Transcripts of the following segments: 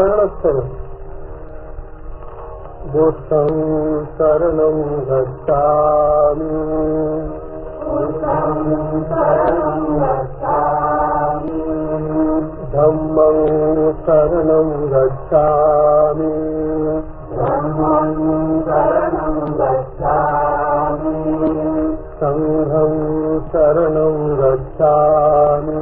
शरणस्थल गोष्ठं शरणं गच्छामि। धम्मं शरणं गच्छामि। सङ्घं शरणं गच्छामि।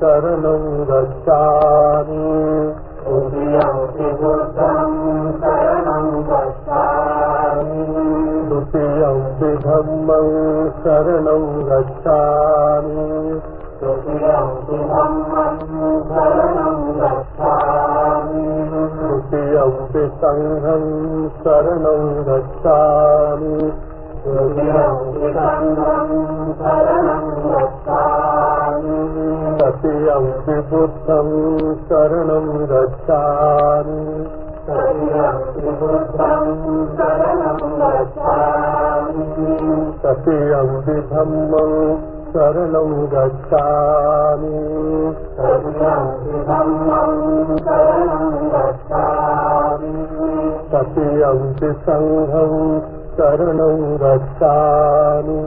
सरलौ रचामि रुद्यां पे धर्मौ सरलौ रचामि त्वया द्वितीयते सङ्घ सरलौ रचामि त्रिपुत्रं शरणं गच्छामि तृतीयं विधम्मं शरणं गच्छामि तृतीयं च सङ्घं शरणं गच्छामि